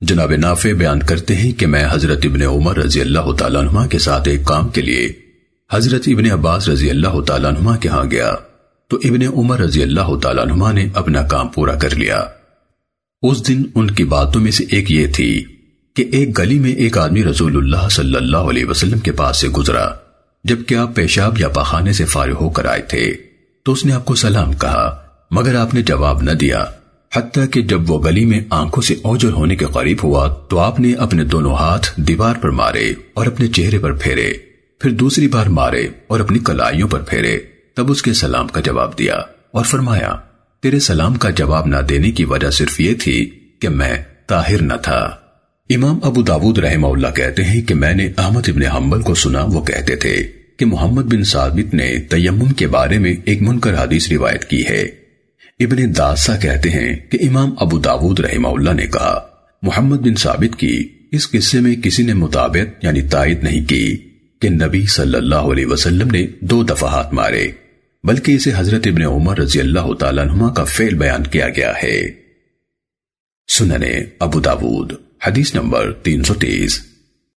جناب نافع بیان کرتے ہیں کہ میں حضرت ابن عمر رضی اللہ تعالیٰ عنہ کے ساتھ ایک کام کے لیے حضرت ابن عباس رضی اللہ تعالیٰ عنہ کے ہاں گیا۔ تو ابن عمر رضی اللہ تعالیٰ عنہ نے اپنا کام پورا کر لیا۔ اس دن ان کی باتوں میں سے ایک یہ تھی کہ ایک گلی میں ایک آدمی رسول اللہ صلی اللہ علیہ وسلم کے پاس سے گزرا۔ جبکہ آپ پیشاب یا پخانے سے فارغ ہو کر آئے تھے، تو اس نے آپ کو سلام کہا، مگر آپ نے جواب نہ دیا۔ حتیٰ کہ جب وہ گلی میں آنکھوں سے اوجر ہونے کے قریب ہوا تو آپ نے اپنے دونوں ہاتھ دیوار پر مارے اور اپنے چہرے پر پھیرے، پھر دوسری بار مارے اور اپنی کلائیوں پر پھیرے۔ تب اس کے سلام کا جواب دیا اور فرمایا، تیرے سلام کا جواب نہ دینے کی وجہ صرف یہ تھی کہ میں طاہر نہ تھا۔ امام ابو داود رحمہ اللہ کہتے ہیں کہ میں نے احمد ابن حنبل کو سنا، وہ کہتے تھے کہ محمد بن ثابت نے تیمم کے بارے میں ایک منکر حدیث روایت کی ہے۔ ابن داسا کہتے ہیں کہ امام ابو داود رحمہ اللہ نے کہا، محمد بن ثابت کی اس قصے میں کسی نے مطابق یعنی تائید نہیں کی کہ نبی صلی اللہ علیہ وسلم نے دو دفعہ ہاتھ مارے، بلکہ اسے حضرت ابن عمر رضی اللہ تعالیٰ عنہ کا فعل بیان کیا گیا ہے۔ سننے ابو داود، حدیث نمبر تین سو تیس۔